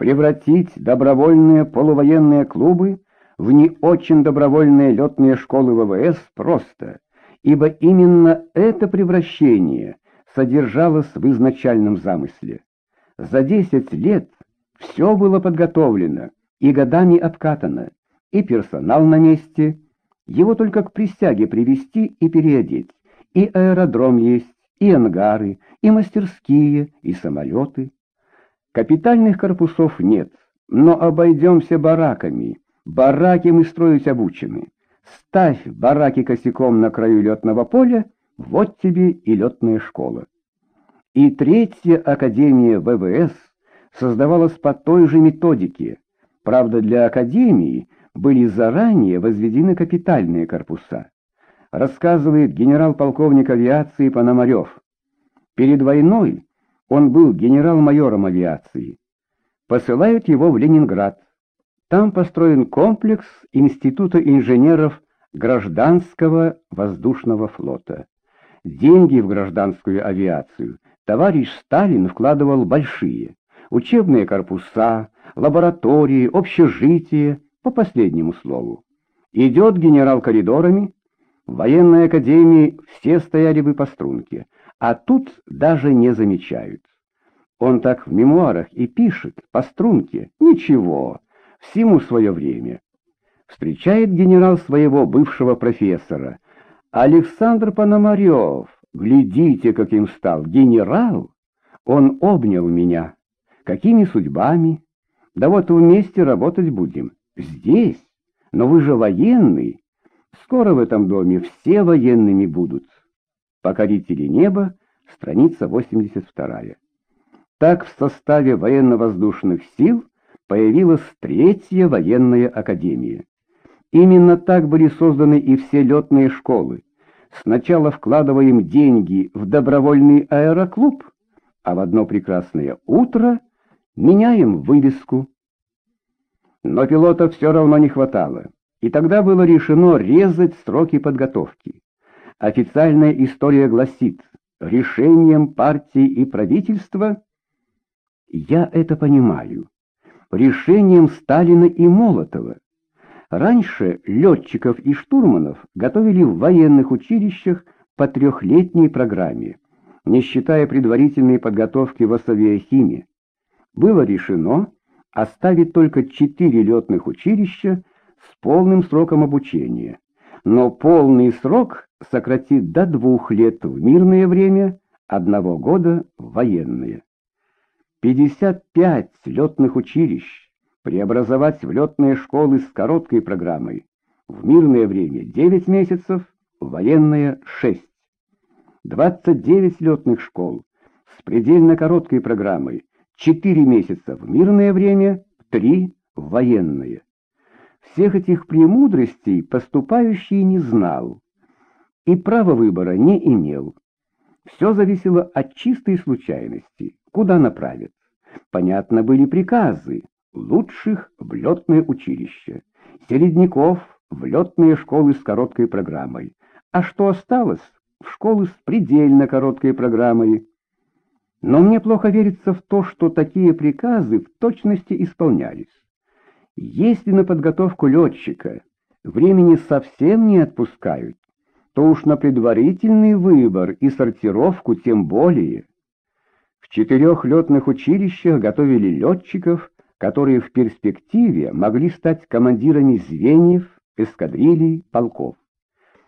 Превратить добровольные полувоенные клубы в не очень добровольные летные школы ВВС просто, ибо именно это превращение содержалось в изначальном замысле. За 10 лет все было подготовлено и годами обкатано, и персонал на месте, его только к присяге привести и переодеть, и аэродром есть, и ангары, и мастерские, и самолеты. Капитальных корпусов нет, но обойдемся бараками. Бараки мы строить обучены. Ставь бараки косяком на краю летного поля, вот тебе и летная школа. И третья академия ВВС создавалась по той же методике. Правда, для академии были заранее возведены капитальные корпуса. Рассказывает генерал-полковник авиации Пономарев. Перед войной он был генерал-майором авиации. Посылают его в Ленинград. Там построен комплекс Института инженеров гражданского воздушного флота. Деньги в гражданскую авиацию товарищ Сталин вкладывал большие. Учебные корпуса, лаборатории, общежития, по последнему слову. Идет генерал коридорами, в военной академии все стояли бы по струнке, а тут даже не замечают. Он так в мемуарах и пишет, по струнке, ничего, всему свое время. Встречает генерал своего бывшего профессора. Александр Пономарев, глядите, каким стал, генерал. Он обнял меня. Какими судьбами? Да вот вместе работать будем. Здесь? Но вы же военный. Скоро в этом доме все военными будут. Покорители неба, страница 82. Так в составе военно-воздушных сил появилась Третья военная академия. Именно так были созданы и все летные школы. Сначала вкладываем деньги в добровольный аэроклуб, а в одно прекрасное утро меняем вывеску. Но пилотов все равно не хватало, и тогда было решено резать сроки подготовки. Официальная история гласит, решением партии и правительства, я это понимаю, решением Сталина и Молотова. Раньше летчиков и штурманов готовили в военных училищах по трехлетней программе, не считая предварительной подготовки в авиахимии. Было решено оставить только четыре летных училища с полным сроком обучения но полный срок сократит до двух лет в мирное время, одного года в военное. 55 летных училищ преобразовать в летные школы с короткой программой, в мирное время 9 месяцев, в военное 6. 29 летных школ с предельно короткой программой, 4 месяца в мирное время, 3 в военное. Всех этих премудростей поступающий не знал и права выбора не имел. Все зависело от чистой случайности, куда направят. Понятно были приказы, лучших в летное училище, середняков в летные школы с короткой программой, а что осталось, в школы с предельно короткой программой. Но мне плохо верится в то, что такие приказы в точности исполнялись. Если на подготовку летчика времени совсем не отпускают, то уж на предварительный выбор и сортировку тем более. В четырех летных училищах готовили летчиков, которые в перспективе могли стать командирами звеньев, эскадрилей, полков.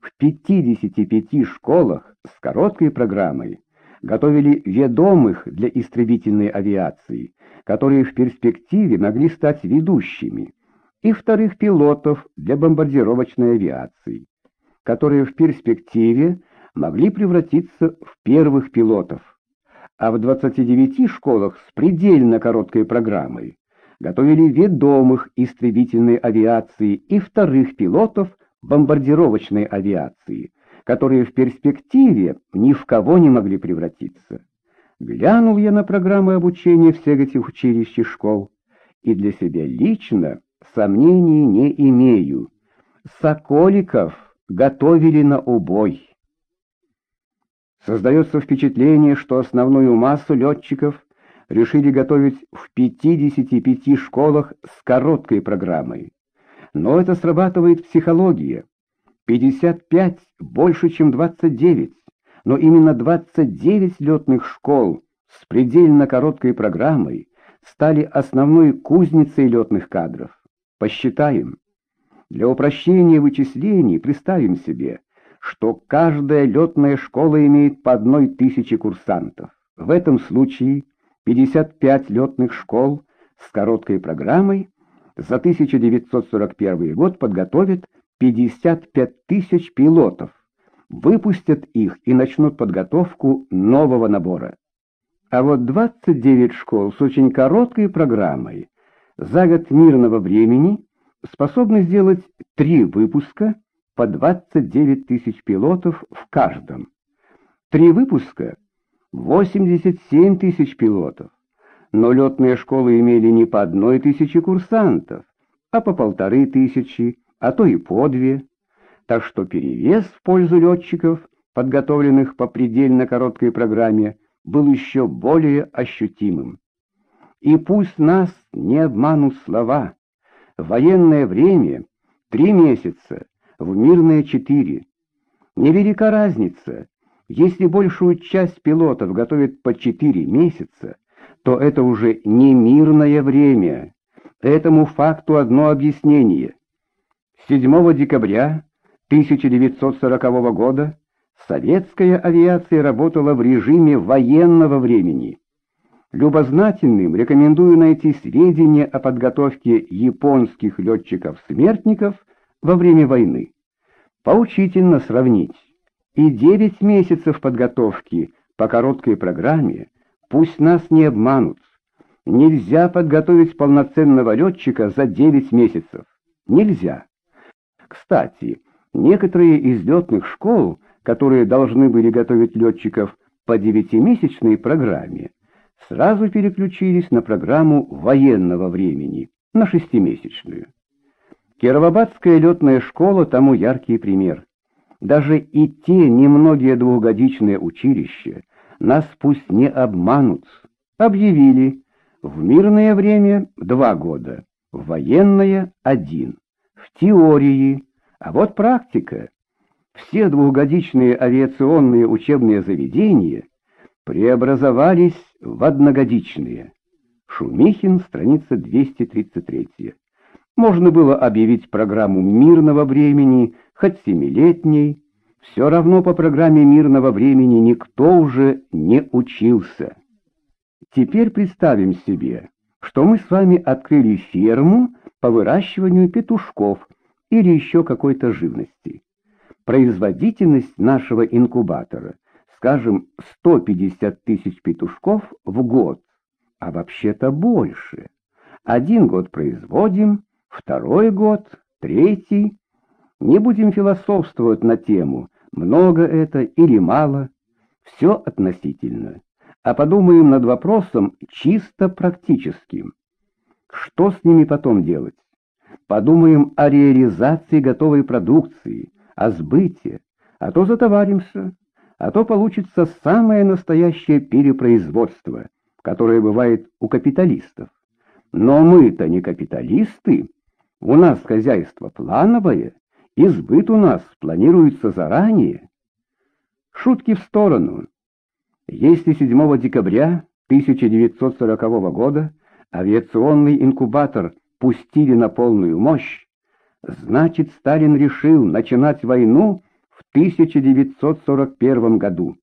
В 55 школах с короткой программой готовили ведомых для истребительной авиации, которые в перспективе могли стать ведущими, и вторых пилотов для бомбардировочной авиации, которые в перспективе могли превратиться в первых пилотов. А в 29 школах с предельно короткой программой готовили ведомых истребительной авиации и вторых пилотов бомбардировочной авиации, которые в перспективе ни в кого не могли превратиться. Глянул я на программы обучения всех этих училищ и школ, и для себя лично сомнений не имею. Соколиков готовили на убой. Создается впечатление, что основную массу летчиков решили готовить в 55 школах с короткой программой. Но это срабатывает психология. 55 больше, чем 29, но именно 29 летных школ с предельно короткой программой стали основной кузницей летных кадров. Посчитаем. Для упрощения вычислений представим себе, что каждая летная школа имеет по одной тысяче курсантов. В этом случае 55 летных школ с короткой программой за 1941 год подготовят 55 тысяч пилотов, выпустят их и начнут подготовку нового набора. А вот 29 школ с очень короткой программой за год мирного времени способны сделать три выпуска по 29 тысяч пилотов в каждом. Три выпуска — 87 тысяч пилотов. Но летные школы имели не по одной тысячи курсантов, а по полторы тысячи, а то и по две. Так что перевес в пользу летчиков, подготовленных по предельно короткой программе, был еще более ощутимым. И пусть нас не обманут слова. В военное время три месяца, в мирное четыре. Невелика разница. Если большую часть пилотов готовят по четыре месяца, то это уже не мирное время. Этому факту одно объяснение. 7 декабря 1940 года советская авиация работала в режиме военного времени. Любознательным рекомендую найти сведения о подготовке японских летчиков-смертников во время войны. Поучительно сравнить. И 9 месяцев подготовки по короткой программе, пусть нас не обманут. Нельзя подготовить полноценного летчика за 9 месяцев. Нельзя. Кстати, некоторые из летных школ, которые должны были готовить летчиков по девятимесячной программе, сразу переключились на программу военного времени, на шестимесячную. Кировобадская летная школа тому яркий пример. Даже и те немногие двухгодичные училища нас пусть не обманут. Объявили, в мирное время два года, в военное один в теории, а вот практика. Все двухгодичные авиационные учебные заведения преобразовались в одногодичные. Шумихин, страница 233. Можно было объявить программу мирного времени, хоть семилетней. Все равно по программе мирного времени никто уже не учился. Теперь представим себе, что мы с вами открыли ферму по выращиванию петушков или еще какой-то живности. Производительность нашего инкубатора, скажем, 150 тысяч петушков в год, а вообще-то больше. Один год производим, второй год, третий. Не будем философствовать на тему, много это или мало, все относительно а подумаем над вопросом чисто практическим. Что с ними потом делать? Подумаем о реализации готовой продукции, о сбыте, а то затоваримся, а то получится самое настоящее перепроизводство, которое бывает у капиталистов. Но мы-то не капиталисты, у нас хозяйство плановое, и сбыт у нас планируется заранее. Шутки в сторону. Если 7 декабря 1940 года авиационный инкубатор пустили на полную мощь, значит Сталин решил начинать войну в 1941 году.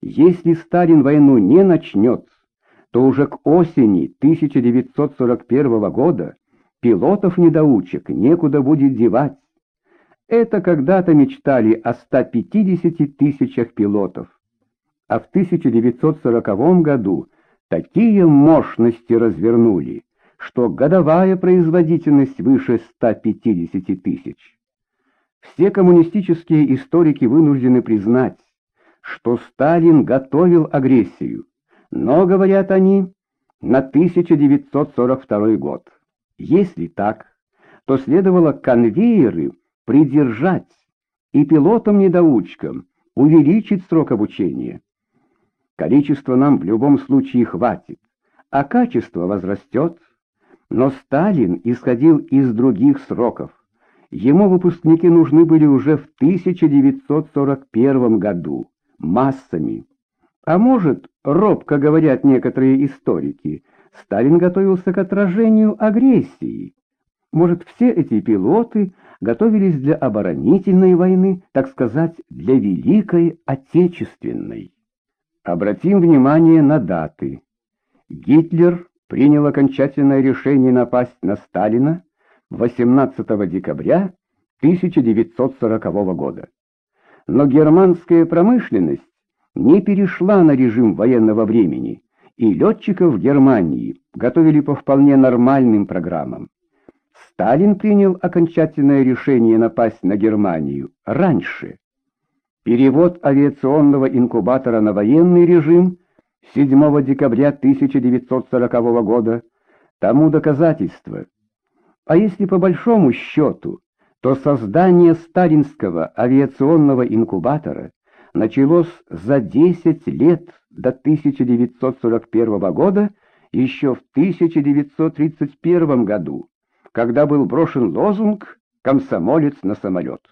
Если Сталин войну не начнет, то уже к осени 1941 года пилотов-недоучек некуда будет девать. Это когда-то мечтали о 150 тысячах пилотов а в 1940 году такие мощности развернули, что годовая производительность выше 150 тысяч. Все коммунистические историки вынуждены признать, что Сталин готовил агрессию, но, говорят они, на 1942 год. Если так, то следовало конвейеры придержать и пилотам-недоучкам увеличить срок обучения. Количества нам в любом случае хватит, а качество возрастет. Но Сталин исходил из других сроков. Ему выпускники нужны были уже в 1941 году, массами. А может, робко говорят некоторые историки, Сталин готовился к отражению агрессии. Может, все эти пилоты готовились для оборонительной войны, так сказать, для Великой Отечественной. Обратим внимание на даты. Гитлер принял окончательное решение напасть на Сталина 18 декабря 1940 года. Но германская промышленность не перешла на режим военного времени, и летчиков в Германии готовили по вполне нормальным программам. Сталин принял окончательное решение напасть на Германию раньше. Перевод авиационного инкубатора на военный режим 7 декабря 1940 года тому доказательство. А если по большому счету, то создание сталинского авиационного инкубатора началось за 10 лет до 1941 года, еще в 1931 году, когда был брошен лозунг «Комсомолец на самолет».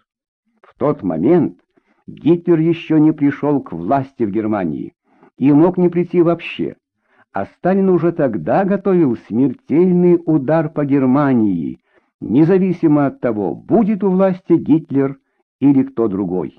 В тот момент Гитлер еще не пришел к власти в Германии и мог не прийти вообще, а Сталин уже тогда готовил смертельный удар по Германии, независимо от того, будет у власти Гитлер или кто другой.